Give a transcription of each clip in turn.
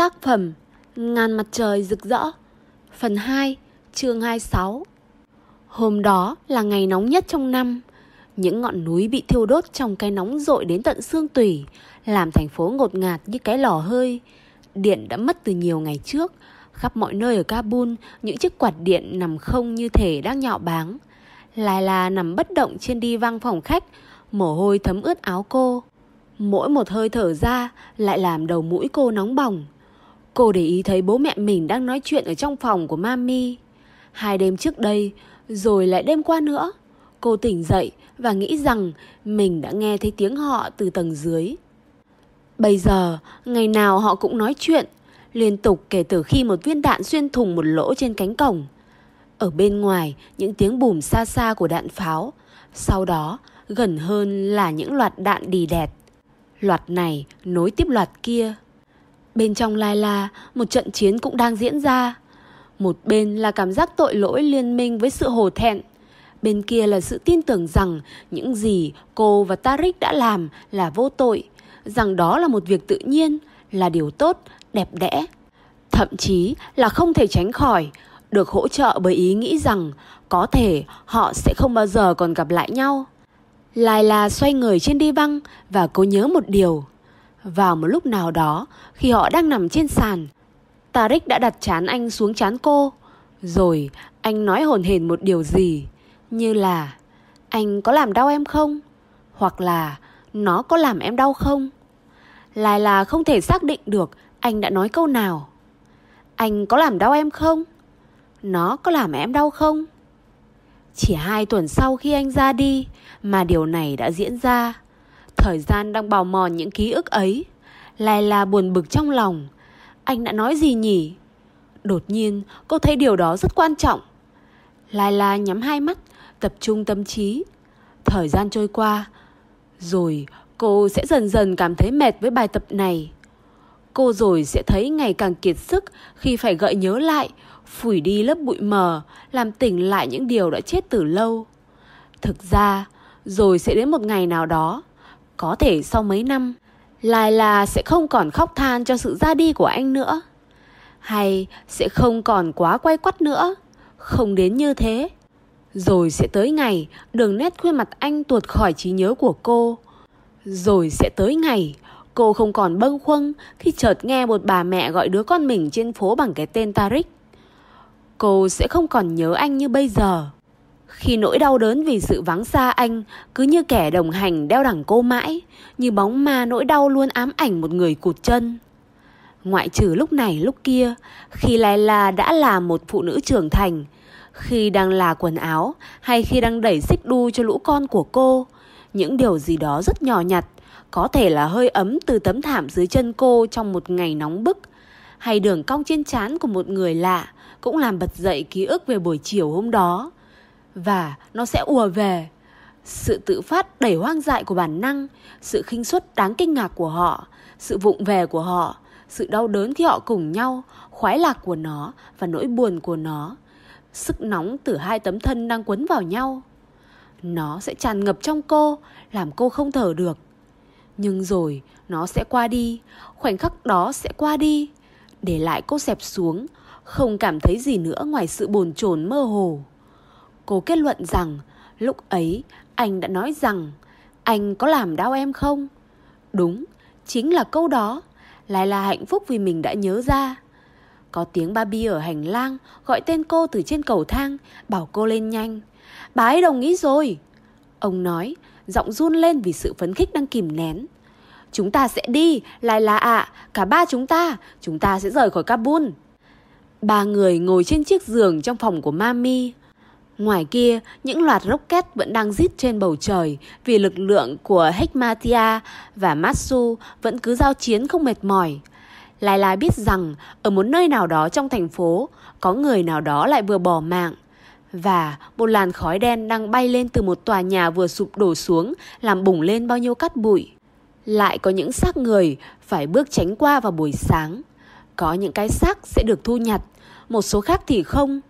Tác phẩm Ngàn mặt trời rực rỡ, Phần 2 chương 26 Hôm đó là ngày nóng nhất trong năm. Những ngọn núi bị thiêu đốt trong cái nóng rội đến tận xương tủy, Làm thành phố ngột ngạt như cái lò hơi. Điện đã mất từ nhiều ngày trước. Khắp mọi nơi ở Kabul, Những chiếc quạt điện nằm không như thể đang nhạo báng. Lai là nằm bất động trên đi văng phòng khách, Mồ hôi thấm ướt áo cô. Mỗi một hơi thở ra lại làm đầu mũi cô nóng bỏng. Cô để ý thấy bố mẹ mình đang nói chuyện ở trong phòng của Mami. Hai đêm trước đây, rồi lại đêm qua nữa. Cô tỉnh dậy và nghĩ rằng mình đã nghe thấy tiếng họ từ tầng dưới. Bây giờ, ngày nào họ cũng nói chuyện, liên tục kể từ khi một viên đạn xuyên thủng một lỗ trên cánh cổng. Ở bên ngoài, những tiếng bùm xa xa của đạn pháo. Sau đó, gần hơn là những loạt đạn đi đẹt. Loạt này nối tiếp loạt kia. Bên trong Lai La, một trận chiến cũng đang diễn ra. Một bên là cảm giác tội lỗi liên minh với sự hổ thẹn. Bên kia là sự tin tưởng rằng những gì cô và Tarik đã làm là vô tội, rằng đó là một việc tự nhiên, là điều tốt, đẹp đẽ. Thậm chí là không thể tránh khỏi, được hỗ trợ bởi ý nghĩ rằng có thể họ sẽ không bao giờ còn gặp lại nhau. Lai La xoay người trên đi văng và cô nhớ một điều. Vào một lúc nào đó, khi họ đang nằm trên sàn, Tarik đã đặt chán anh xuống chán cô. Rồi anh nói hồn hển một điều gì, như là anh có làm đau em không? Hoặc là nó có làm em đau không? lại là không thể xác định được anh đã nói câu nào. Anh có làm đau em không? Nó có làm em đau không? Chỉ hai tuần sau khi anh ra đi mà điều này đã diễn ra. Thời gian đang bào mòn những ký ức ấy. Lai là buồn bực trong lòng. Anh đã nói gì nhỉ? Đột nhiên cô thấy điều đó rất quan trọng. Lai la nhắm hai mắt, tập trung tâm trí. Thời gian trôi qua, rồi cô sẽ dần dần cảm thấy mệt với bài tập này. Cô rồi sẽ thấy ngày càng kiệt sức khi phải gợi nhớ lại phủi đi lớp bụi mờ, làm tỉnh lại những điều đã chết từ lâu. Thực ra, rồi sẽ đến một ngày nào đó, có thể sau mấy năm, Lai là sẽ không còn khóc than cho sự ra đi của anh nữa. Hay sẽ không còn quá quay quắt nữa, không đến như thế. Rồi sẽ tới ngày đường nét khuôn mặt anh tuột khỏi trí nhớ của cô. Rồi sẽ tới ngày cô không còn bâng khuâng khi chợt nghe một bà mẹ gọi đứa con mình trên phố bằng cái tên Tarik cô sẽ không còn nhớ anh như bây giờ. Khi nỗi đau đớn vì sự vắng xa anh cứ như kẻ đồng hành đeo đẳng cô mãi, như bóng ma nỗi đau luôn ám ảnh một người cụt chân. Ngoại trừ lúc này lúc kia, khi Laila đã là một phụ nữ trưởng thành, khi đang là quần áo hay khi đang đẩy xích đu cho lũ con của cô, những điều gì đó rất nhỏ nhặt, có thể là hơi ấm từ tấm thảm dưới chân cô trong một ngày nóng bức, hay đường cong trên trán của một người lạ, cũng làm bật dậy ký ức về buổi chiều hôm đó. Và nó sẽ ùa về. Sự tự phát đẩy hoang dại của bản năng, sự khinh suất đáng kinh ngạc của họ, sự vụng về của họ, sự đau đớn khi họ cùng nhau, khoái lạc của nó và nỗi buồn của nó. Sức nóng từ hai tấm thân đang quấn vào nhau. Nó sẽ tràn ngập trong cô, làm cô không thở được. Nhưng rồi nó sẽ qua đi, khoảnh khắc đó sẽ qua đi, để lại cô xẹp xuống, không cảm thấy gì nữa ngoài sự bồn chồn mơ hồ. Cô kết luận rằng lúc ấy anh đã nói rằng anh có làm đau em không? Đúng, chính là câu đó. Lại là hạnh phúc vì mình đã nhớ ra. Có tiếng ba ở hành lang gọi tên cô từ trên cầu thang, bảo cô lên nhanh. Bà ấy đồng ý rồi. Ông nói, giọng run lên vì sự phấn khích đang kìm nén. Chúng ta sẽ đi, lại là ạ, cả ba chúng ta, chúng ta sẽ rời khỏi Kabul. Ba người ngồi trên chiếc giường trong phòng của Mami. Ngoài kia, những loạt rocket vẫn đang rít trên bầu trời vì lực lượng của Hekmatia và Matsu vẫn cứ giao chiến không mệt mỏi. Lai Lai biết rằng ở một nơi nào đó trong thành phố, có người nào đó lại vừa bỏ mạng. Và một làn khói đen đang bay lên từ một tòa nhà vừa sụp đổ xuống làm bùng lên bao nhiêu cát bụi. Lại có những xác người phải bước tránh qua vào buổi sáng. Có những cái xác sẽ được thu nhặt, một số khác thì không.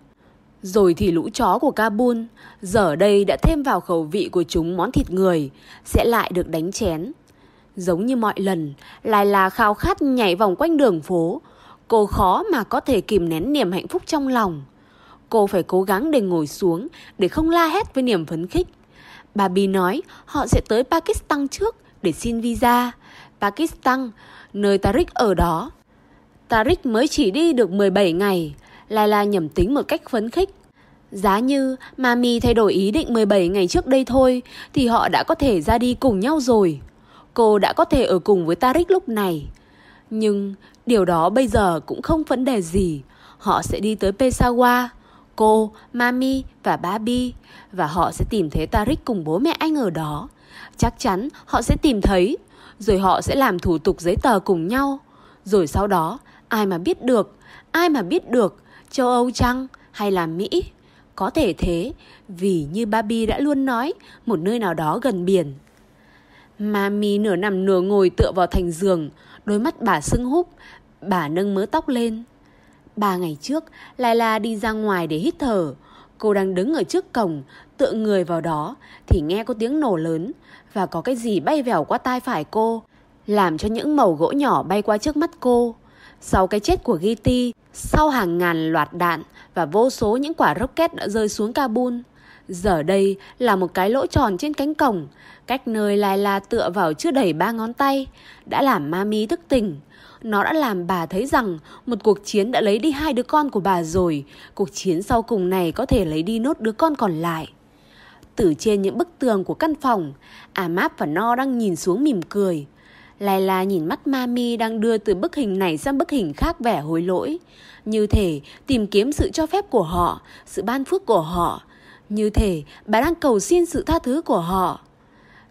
Rồi thì lũ chó của Kabul, giờ đây đã thêm vào khẩu vị của chúng món thịt người, sẽ lại được đánh chén. Giống như mọi lần, lại là khao khát nhảy vòng quanh đường phố, Cô khó mà có thể kìm nén niềm hạnh phúc trong lòng. Cô phải cố gắng để ngồi xuống, để không la hét với niềm phấn khích. Bà Bì nói họ sẽ tới Pakistan trước để xin visa. Pakistan, nơi Tariq ở đó. Tariq mới chỉ đi được 17 ngày. Laila nhầm tính một cách phấn khích. Giá như Mami thay đổi ý định 17 ngày trước đây thôi thì họ đã có thể ra đi cùng nhau rồi. Cô đã có thể ở cùng với Tarik lúc này. Nhưng điều đó bây giờ cũng không vấn đề gì. Họ sẽ đi tới Pesawa, Cô, Mami và Babi. Và họ sẽ tìm thấy Tarik cùng bố mẹ anh ở đó. Chắc chắn họ sẽ tìm thấy. Rồi họ sẽ làm thủ tục giấy tờ cùng nhau. Rồi sau đó, ai mà biết được, ai mà biết được, châu Âu chăng hay là Mỹ? Có thể thế, vì như Barbie đã luôn nói, một nơi nào đó gần biển. Mami nửa nằm nửa ngồi tựa vào thành giường, đôi mắt bà sưng húp, bà nâng mớ tóc lên. Ba ngày trước, Laila đi ra ngoài để hít thở. Cô đang đứng ở trước cổng, tựa người vào đó, thì nghe có tiếng nổ lớn và có cái gì bay vèo qua tai phải cô, làm cho những mẩu gỗ nhỏ bay qua trước mắt cô. Sau cái chết của Giti, sau hàng ngàn loạt đạn và vô số những quả rocket đã rơi xuống Kabul, giờ đây là một cái lỗ tròn trên cánh cổng, cách nơi Laila tựa vào chưa đầy ba ngón tay, đã làm Mami thức tỉnh. Nó đã làm bà thấy rằng một cuộc chiến đã lấy đi hai đứa con của bà rồi, cuộc chiến sau cùng này có thể lấy đi nốt đứa con còn lại. Từ trên những bức tường của căn phòng, Amap và No đang nhìn xuống mỉm cười. Layla nhìn mắt Mami đang đưa từ bức hình này sang bức hình khác vẻ hối lỗi. Như thể tìm kiếm sự cho phép của họ, sự ban phước của họ. Như thể bà đang cầu xin sự tha thứ của họ.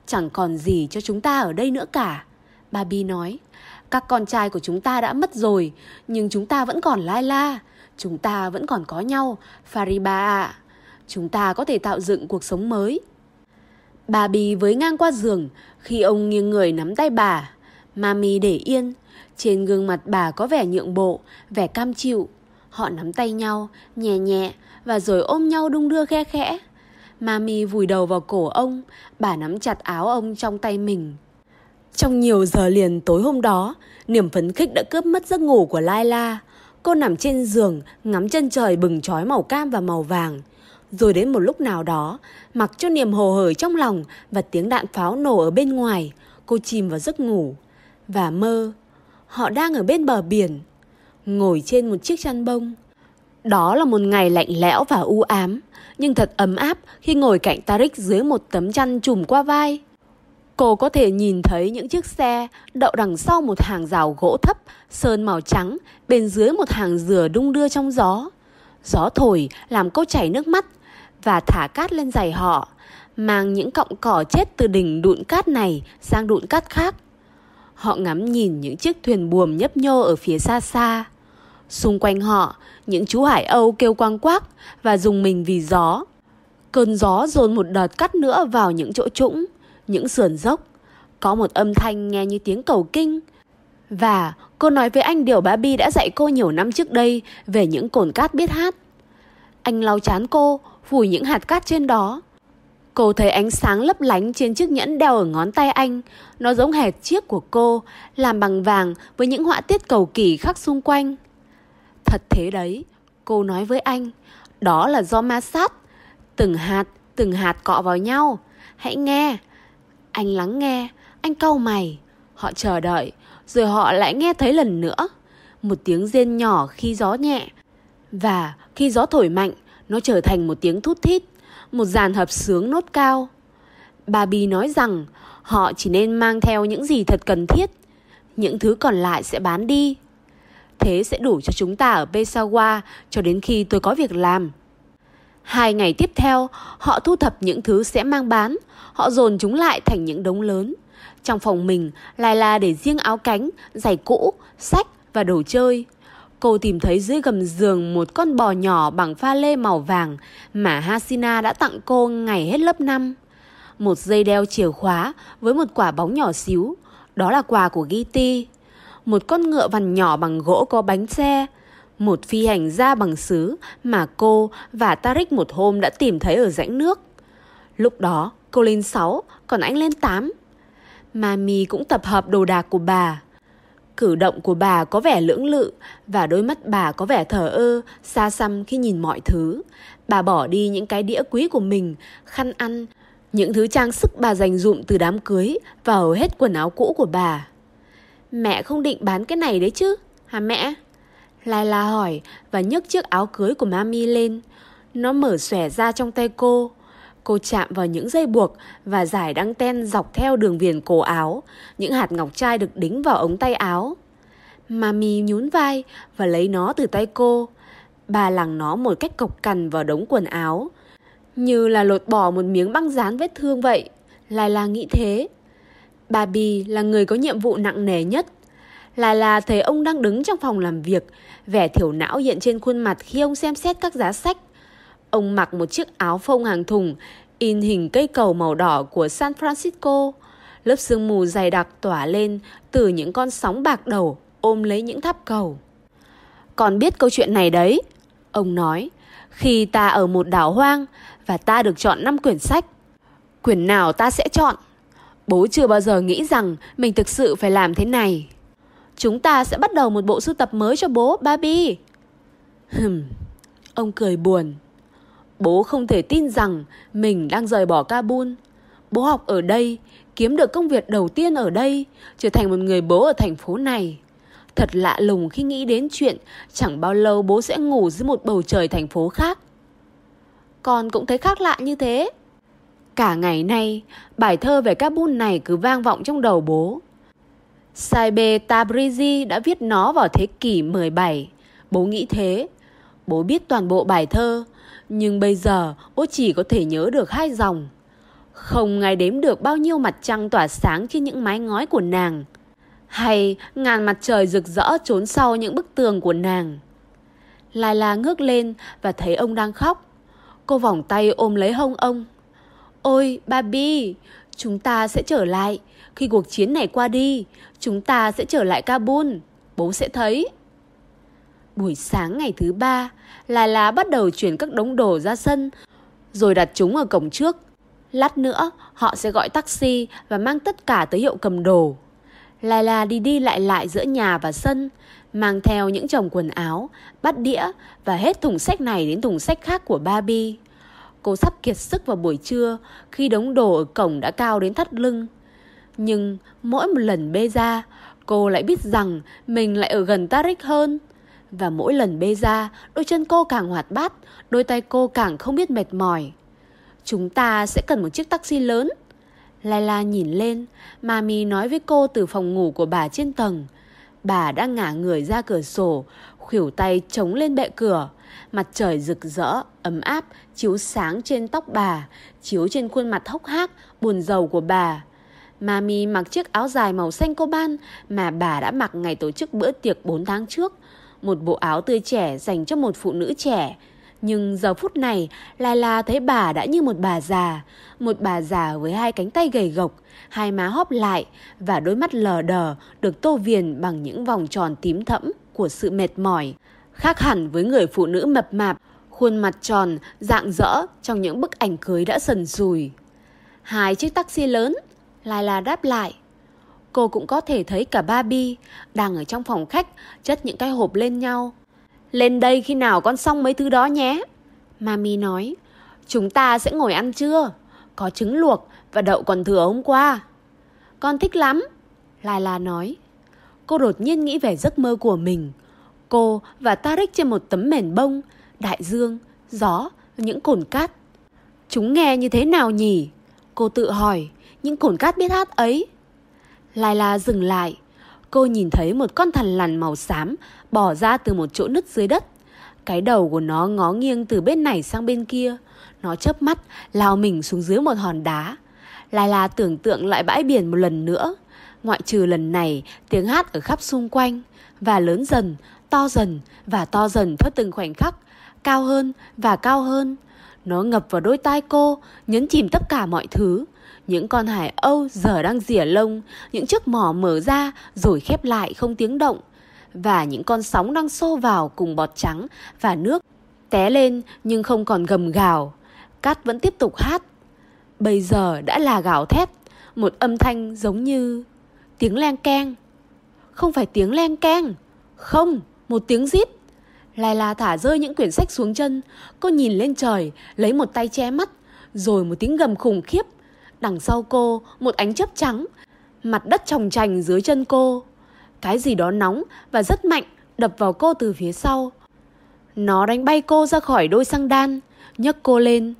Chẳng còn gì cho chúng ta ở đây nữa cả. Babi nói, các con trai của chúng ta đã mất rồi, nhưng chúng ta vẫn còn Layla, Chúng ta vẫn còn có nhau, Fariba ạ. Chúng ta có thể tạo dựng cuộc sống mới. Bà Bì với ngang qua giường khi ông nghiêng người nắm tay bà. Mami để yên. Trên gương mặt bà có vẻ nhượng bộ, vẻ cam chịu. Họ nắm tay nhau, nhẹ nhẹ và rồi ôm nhau đung đưa khe khẽ. Mami vùi đầu vào cổ ông, bà nắm chặt áo ông trong tay mình. Trong nhiều giờ liền tối hôm đó, niềm phấn khích đã cướp mất giấc ngủ của Laila. Cô nằm trên giường, ngắm chân trời bừng trói màu cam và màu vàng. Rồi đến một lúc nào đó, mặc cho niềm hồ hởi trong lòng và tiếng đạn pháo nổ ở bên ngoài, cô chìm vào giấc ngủ. Và mơ, họ đang ở bên bờ biển, ngồi trên một chiếc chăn bông. Đó là một ngày lạnh lẽo và u ám, nhưng thật ấm áp khi ngồi cạnh Tarik dưới một tấm chăn trùm qua vai. Cô có thể nhìn thấy những chiếc xe đậu đằng sau một hàng rào gỗ thấp, sơn màu trắng, bên dưới một hàng dừa đung đưa trong gió. Gió thổi làm cô chảy nước mắt và thả cát lên giày họ, mang những cọng cỏ chết từ đỉnh đụn cát này sang đụn cát khác. Họ ngắm nhìn những chiếc thuyền buồm nhấp nhô ở phía xa xa. Xung quanh họ, những chú hải âu kêu quang quác và dùng mình vì gió. Cơn gió dồn một đợt cắt nữa vào những chỗ trũng, những sườn dốc. Có một âm thanh nghe như tiếng cầu kinh. Và cô nói với anh điều bà Bi đã dạy cô nhiều năm trước đây về những cồn cát biết hát. Anh lau chán cô, phủi những hạt cát trên đó. Cô thấy ánh sáng lấp lánh trên chiếc nhẫn đeo ở ngón tay anh. Nó giống hệt chiếc của cô, làm bằng vàng với những họa tiết cầu kỳ khắc xung quanh. Thật thế đấy, cô nói với anh. Đó là do ma sát. Từng hạt, từng hạt cọ vào nhau. Hãy nghe. Anh lắng nghe, anh cau mày. Họ chờ đợi, rồi họ lại nghe thấy lần nữa. Một tiếng rên nhỏ khi gió nhẹ. Và khi gió thổi mạnh, nó trở thành một tiếng thút thít, một dàn hợp sướng nốt cao. Bà Bì nói rằng họ chỉ nên mang theo những gì thật cần thiết, những thứ còn lại sẽ bán đi. Thế sẽ đủ cho chúng ta ở Pesawa cho đến khi tôi có việc làm. Hai ngày tiếp theo, họ thu thập những thứ sẽ mang bán, họ dồn chúng lại thành những đống lớn. Trong phòng mình, lại là để riêng áo cánh, giày cũ, sách và đồ chơi. Cô tìm thấy dưới gầm giường một con bò nhỏ bằng pha lê màu vàng mà Hasina đã tặng cô ngày hết lớp 5. Một dây đeo chìa khóa với một quả bóng nhỏ xíu, đó là quà của Giti. Một con ngựa vằn nhỏ bằng gỗ có bánh xe, một phi hành gia bằng sứ mà cô và Tarik một hôm đã tìm thấy ở rãnh nước. Lúc đó cô lên 6, còn anh lên 8. Mami cũng tập hợp đồ đạc của bà. Cử động của bà có vẻ lưỡng lự và đôi mắt bà có vẻ thờ ơ, xa xăm khi nhìn mọi thứ. Bà bỏ đi những cái đĩa quý của mình, khăn ăn, những thứ trang sức bà dành dụm từ đám cưới và hầu hết quần áo cũ của bà. Mẹ không định bán cái này đấy chứ, hả mẹ? Laila hỏi và nhấc chiếc áo cưới của Mami lên. Nó mở xòe ra trong tay cô. Cô chạm vào những dây buộc và giải đăng ten dọc theo đường viền cổ áo. Những hạt ngọc trai được đính vào ống tay áo. Mami nhún vai và lấy nó từ tay cô. Bà lằng nó một cách cộc cằn vào đống quần áo. Như là lột bỏ một miếng băng dán vết thương vậy. Lai La nghĩ thế. Bà Bì là người có nhiệm vụ nặng nề nhất. Lai La thấy ông đang đứng trong phòng làm việc, vẻ thiểu não hiện trên khuôn mặt khi ông xem xét các giá sách. Ông mặc một chiếc áo phông hàng thùng, in hình cây cầu màu đỏ của San Francisco. Lớp sương mù dày đặc tỏa lên từ những con sóng bạc đầu ôm lấy những tháp cầu. Còn biết câu chuyện này đấy, ông nói, khi ta ở một đảo hoang và ta được chọn 5 quyển sách. Quyển nào ta sẽ chọn? Bố chưa bao giờ nghĩ rằng mình thực sự phải làm thế này. Chúng ta sẽ bắt đầu một bộ sưu tập mới cho bố, Barbie. Hừm, ông cười buồn. Bố không thể tin rằng mình đang rời bỏ Kabul. Bố học ở đây, kiếm được công việc đầu tiên ở đây, trở thành một người bố ở thành phố này. Thật lạ lùng khi nghĩ đến chuyện chẳng bao lâu bố sẽ ngủ dưới một bầu trời thành phố khác. Con cũng thấy khác lạ như thế. Cả ngày nay, bài thơ về Kabul này cứ vang vọng trong đầu bố. Saibe Tabrizi đã viết nó vào thế kỷ 17. Bố nghĩ thế. Bố biết toàn bộ bài thơ, nhưng bây giờ bố chỉ có thể nhớ được hai dòng. Không ngài đếm được bao nhiêu mặt trăng tỏa sáng trên những mái ngói của nàng. Hay ngàn mặt trời rực rỡ trốn sau những bức tường của nàng. Lai La ngước lên và thấy ông đang khóc. Cô vòng tay ôm lấy hông ông. Ôi, babi chúng ta sẽ trở lại. Khi cuộc chiến này qua đi, chúng ta sẽ trở lại Kabul. Bố sẽ thấy. Buổi sáng ngày thứ ba, Là Lá bắt đầu chuyển các đống đồ ra sân, rồi đặt chúng ở cổng trước. Lát nữa, họ sẽ gọi taxi và mang tất cả tới hiệu cầm đồ. Lai La đi đi lại lại giữa nhà và sân, mang theo những chồng quần áo, bát đĩa và hết thùng sách này đến thùng sách khác của Barbie. Cô sắp kiệt sức vào buổi trưa khi đống đồ ở cổng đã cao đến thắt lưng. Nhưng mỗi một lần bê ra, cô lại biết rằng mình lại ở gần Tarik hơn. Và mỗi lần bê ra, đôi chân cô càng hoạt bát, đôi tay cô càng không biết mệt mỏi. Chúng ta sẽ cần một chiếc taxi lớn. Layla nhìn lên, Mami nói với cô từ phòng ngủ của bà trên tầng. Bà đang ngả người ra cửa sổ, khuỷu tay chống lên bệ cửa. Mặt trời rực rỡ, ấm áp, chiếu sáng trên tóc bà, chiếu trên khuôn mặt hốc hác, buồn rầu của bà. Mami mặc chiếc áo dài màu xanh cô ban mà bà đã mặc ngày tổ chức bữa tiệc 4 tháng trước. Một bộ áo tươi trẻ dành cho một phụ nữ trẻ. Nhưng giờ phút này, Lai La thấy bà đã như một bà già. Một bà già với hai cánh tay gầy gộc, hai má hóp lại và đôi mắt lờ đờ được tô viền bằng những vòng tròn tím thẫm của sự mệt mỏi. Khác hẳn với người phụ nữ mập mạp, khuôn mặt tròn, dạng dỡ trong những bức ảnh cưới đã sần sùi. Hai chiếc taxi lớn, Lai La đáp lại. Cô cũng có thể thấy cả Barbie đang ở trong phòng khách chất những cái hộp lên nhau. Lên đây khi nào con xong mấy thứ đó nhé. Mami nói, chúng ta sẽ ngồi ăn trưa. Có trứng luộc và đậu còn thừa hôm qua. Con thích lắm. lai la nói. Cô đột nhiên nghĩ về giấc mơ của mình. Cô và Tarik trên một tấm mền bông, đại dương, gió, những cồn cát. Chúng nghe như thế nào nhỉ? Cô tự hỏi, những cồn cát biết hát ấy. Laila dừng lại. Cô nhìn thấy một con thằn lằn màu xám bỏ ra từ một chỗ nứt dưới đất. Cái đầu của nó ngó nghiêng từ bên này sang bên kia. Nó chớp mắt, lao mình xuống dưới một hòn đá. Laila tưởng tượng lại bãi biển một lần nữa. Ngoại trừ lần này, tiếng hát ở khắp xung quanh. Và lớn dần, to dần và to dần theo từng khoảnh khắc, cao hơn và cao hơn. Nó ngập vào đôi tai cô, nhấn chìm tất cả mọi thứ. Những con hải âu giờ đang rỉa lông, những chiếc mỏ mở ra rồi khép lại không tiếng động. Và những con sóng đang xô vào cùng bọt trắng và nước té lên nhưng không còn gầm gào. Cát vẫn tiếp tục hát. Bây giờ đã là gào thét, một âm thanh giống như tiếng len keng. không phải tiếng len keng. Không, một tiếng rít. Lai La thả rơi những quyển sách xuống chân. Cô nhìn lên trời, lấy một tay che mắt. Rồi một tiếng gầm khủng khiếp. Đằng sau cô, một ánh chớp trắng. Mặt đất trồng trành dưới chân cô. Cái gì đó nóng và rất mạnh đập vào cô từ phía sau. Nó đánh bay cô ra khỏi đôi xăng đan, nhấc cô lên.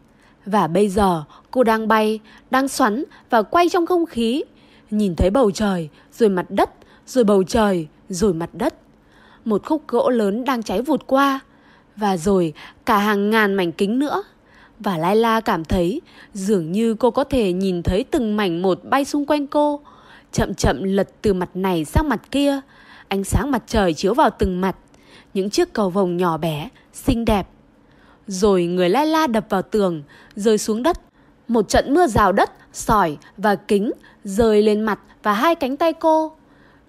Và bây giờ cô đang bay, đang xoắn và quay trong không khí. Nhìn thấy bầu trời, rồi mặt đất, rồi bầu trời, rồi mặt đất. Một khúc gỗ lớn đang cháy vụt qua. Và rồi cả hàng ngàn mảnh kính nữa. Và Laila cảm thấy dường như cô có thể nhìn thấy từng mảnh một bay xung quanh cô. Chậm chậm lật từ mặt này sang mặt kia. Ánh sáng mặt trời chiếu vào từng mặt. Những chiếc cầu vồng nhỏ bé, xinh đẹp. Rồi người Laila đập vào tường, rơi xuống đất. Một trận mưa rào đất, sỏi và kính rơi lên mặt và hai cánh tay cô.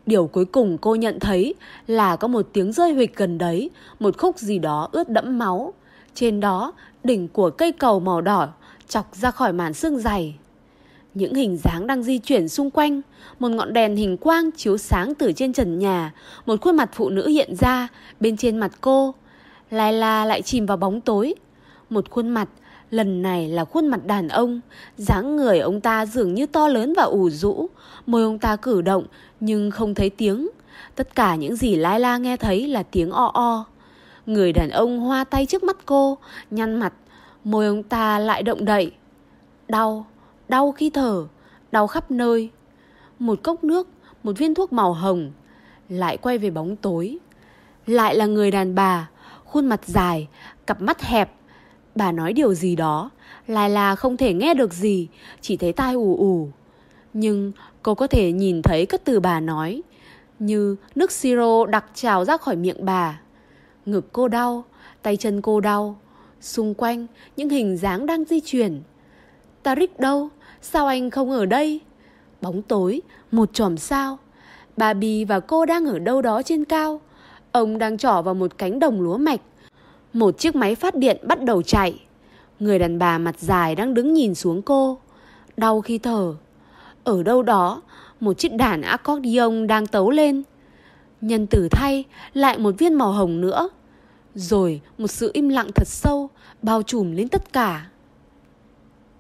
Điều cuối cùng cô nhận thấy là có một tiếng rơi huỵch gần đấy, một khúc gì đó ướt đẫm máu. Trên đó, đỉnh của cây cầu màu đỏ chọc ra khỏi màn xương dày. Những hình dáng đang di chuyển xung quanh, một ngọn đèn hình quang chiếu sáng từ trên trần nhà, một khuôn mặt phụ nữ hiện ra bên trên mặt cô. Lai la lại chìm vào bóng tối. Một khuôn mặt, lần này là khuôn mặt đàn ông, dáng người ông ta dường như to lớn và ủ rũ, môi ông ta cử động nhưng không thấy tiếng. Tất cả những gì Lai La nghe thấy là tiếng o o. Người đàn ông hoa tay trước mắt cô, nhăn mặt, môi ông ta lại động đậy. Đau, đau khi thở, đau khắp nơi. Một cốc nước, một viên thuốc màu hồng, lại quay về bóng tối. Lại là người đàn bà, khuôn mặt dài, cặp mắt hẹp. Bà nói điều gì đó, lại là không thể nghe được gì, chỉ thấy tai ù ù. Nhưng cô có thể nhìn thấy các từ bà nói, như nước siro đặc trào ra khỏi miệng bà. Ngực cô đau, tay chân cô đau, xung quanh những hình dáng đang di chuyển. Tarik đâu? Sao anh không ở đây? Bóng tối, một chòm sao. Bà Bì và cô đang ở đâu đó trên cao. Ông đang trỏ vào một cánh đồng lúa mạch. Một chiếc máy phát điện bắt đầu chạy. Người đàn bà mặt dài đang đứng nhìn xuống cô. Đau khi thở. Ở đâu đó, một chiếc đàn accordion đang tấu lên. Nhân tử thay, lại một viên màu hồng nữa. Rồi một sự im lặng thật sâu bao trùm lên tất cả.